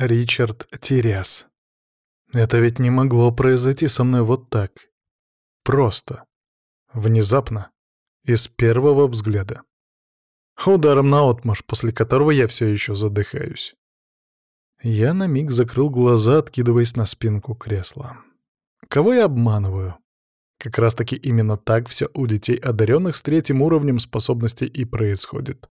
Ричард Теряс. Это ведь не могло произойти со мной вот так. Просто. Внезапно. Из первого взгляда. Ударом наотмашь, после которого я все еще задыхаюсь. Я на миг закрыл глаза, откидываясь на спинку кресла. Кого я обманываю? Как раз-таки именно так все у детей, одаренных с третьим уровнем способностей и происходит.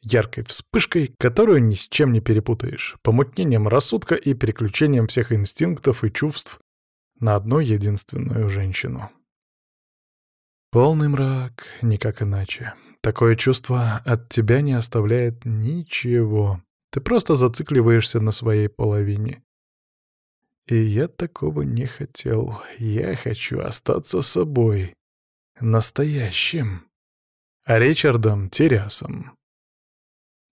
Яркой вспышкой, которую ни с чем не перепутаешь, помутнением рассудка и переключением всех инстинктов и чувств на одну единственную женщину. Полный мрак, никак иначе. Такое чувство от тебя не оставляет ничего. Ты просто зацикливаешься на своей половине. И я такого не хотел. Я хочу остаться собой. Настоящим. А Ричардом Терясом.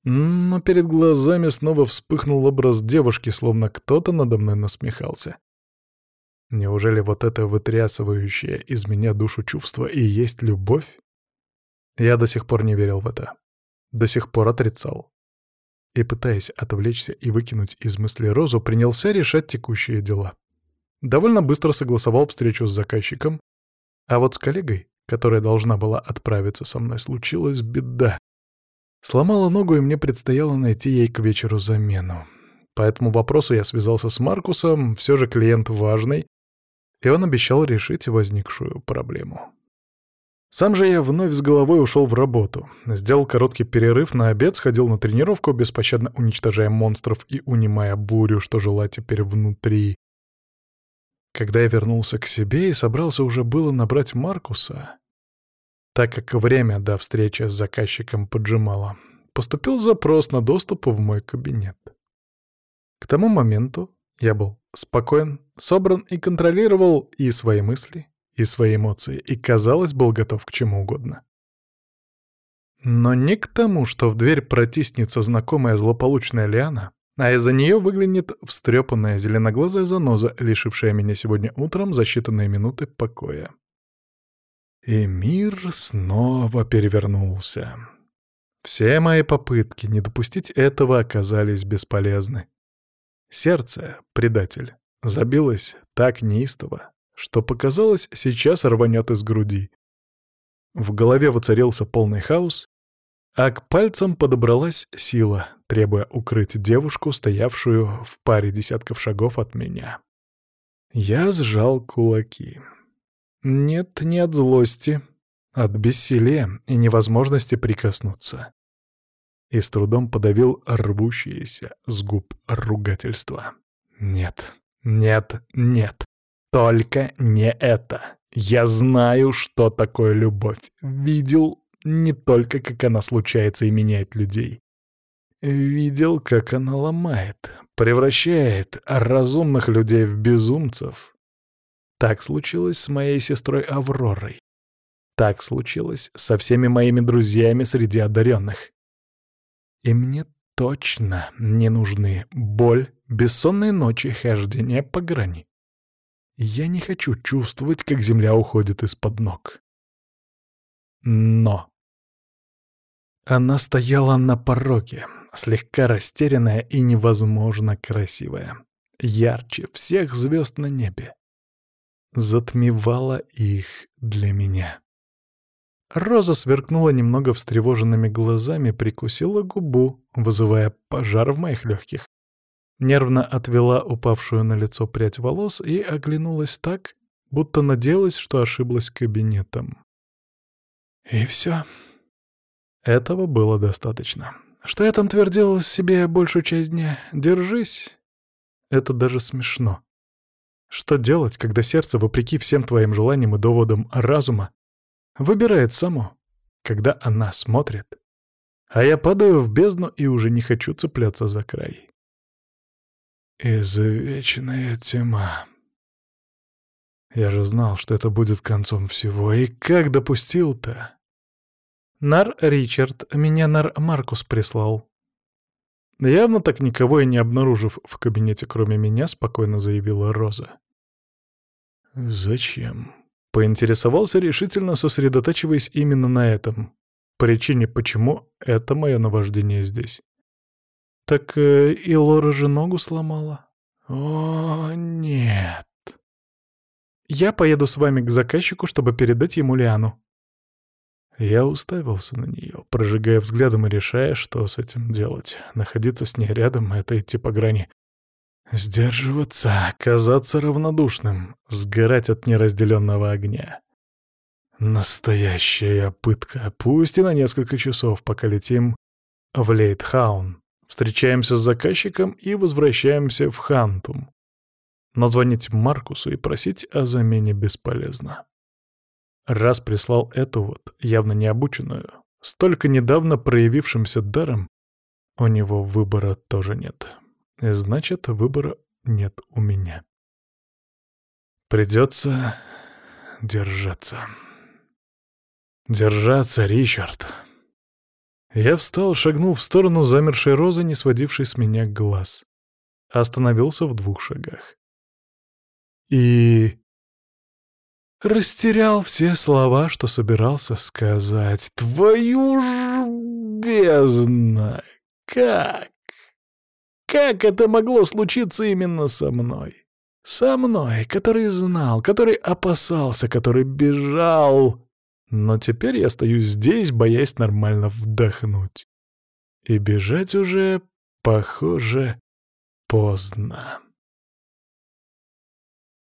Но перед глазами снова вспыхнул образ девушки, словно кто-то надо мной насмехался. Неужели вот это вытрясывающее из меня душу чувство и есть любовь? Я до сих пор не верил в это. До сих пор отрицал и, пытаясь отвлечься и выкинуть из мысли Розу, принялся решать текущие дела. Довольно быстро согласовал встречу с заказчиком, а вот с коллегой, которая должна была отправиться со мной, случилась беда. Сломала ногу, и мне предстояло найти ей к вечеру замену. По этому вопросу я связался с Маркусом, все же клиент важный, и он обещал решить возникшую проблему. Сам же я вновь с головой ушел в работу. Сделал короткий перерыв на обед, сходил на тренировку, беспощадно уничтожая монстров и унимая бурю, что жила теперь внутри. Когда я вернулся к себе и собрался уже было набрать Маркуса, так как время до встречи с заказчиком поджимало, поступил запрос на доступ в мой кабинет. К тому моменту я был спокоен, собран и контролировал и свои мысли, и свои эмоции, и, казалось, был готов к чему угодно. Но не к тому, что в дверь протиснется знакомая злополучная Лиана, а из-за нее выглянет встрепанная зеленоглазая заноза, лишившая меня сегодня утром за считанные минуты покоя. И мир снова перевернулся. Все мои попытки не допустить этого оказались бесполезны. Сердце, предатель, забилось так неистово, что показалось, сейчас рванет из груди. В голове воцарился полный хаос, а к пальцам подобралась сила, требуя укрыть девушку, стоявшую в паре десятков шагов от меня. Я сжал кулаки. Нет, не от злости, от бессилия и невозможности прикоснуться. И с трудом подавил рвущиеся с губ ругательства. Нет, нет, нет. Только не это. Я знаю, что такое любовь. Видел не только, как она случается и меняет людей. Видел, как она ломает, превращает разумных людей в безумцев. Так случилось с моей сестрой Авророй. Так случилось со всеми моими друзьями среди одаренных. И мне точно не нужны боль, бессонные ночи, хождение по грани. Я не хочу чувствовать, как земля уходит из-под ног. Но... Она стояла на пороге, слегка растерянная и невозможно красивая. Ярче всех звезд на небе. Затмевала их для меня. Роза сверкнула немного встревоженными глазами, прикусила губу, вызывая пожар в моих легких нервно отвела упавшую на лицо прядь волос и оглянулась так, будто надеялась, что ошиблась кабинетом. И все. Этого было достаточно. Что я там твердил себе большую часть дня? Держись. Это даже смешно. Что делать, когда сердце, вопреки всем твоим желаниям и доводам разума, выбирает само, когда она смотрит, а я падаю в бездну и уже не хочу цепляться за край. Извечная тьма. Я же знал, что это будет концом всего, и как допустил-то? Нар Ричард, меня Нар Маркус прислал. Явно так никого и не обнаружив в кабинете, кроме меня, спокойно заявила Роза. «Зачем?» — поинтересовался решительно, сосредотачиваясь именно на этом. Причине, почему это мое наваждение здесь. Так э, и Лора же ногу сломала. О, нет. Я поеду с вами к заказчику, чтобы передать ему Лиану. Я уставился на нее, прожигая взглядом и решая, что с этим делать. Находиться с ней рядом — это идти по грани. Сдерживаться, казаться равнодушным, сгорать от неразделенного огня. Настоящая пытка, пусть и на несколько часов, пока летим в Лейтхаун. Встречаемся с заказчиком и возвращаемся в Хантум. Но звонить Маркусу и просить о замене бесполезно. Раз прислал эту вот, явно необученную, столько недавно проявившимся даром, у него выбора тоже нет. Значит, выбора нет у меня. Придется держаться. Держаться, Ричард. Я встал, шагнул в сторону замершей розы, не сводившей с меня глаз. Остановился в двух шагах. И... Растерял все слова, что собирался сказать. Твою ж бездна! Как? Как это могло случиться именно со мной? Со мной, который знал, который опасался, который бежал но теперь я стою здесь, боясь нормально вдохнуть. И бежать уже, похоже, поздно.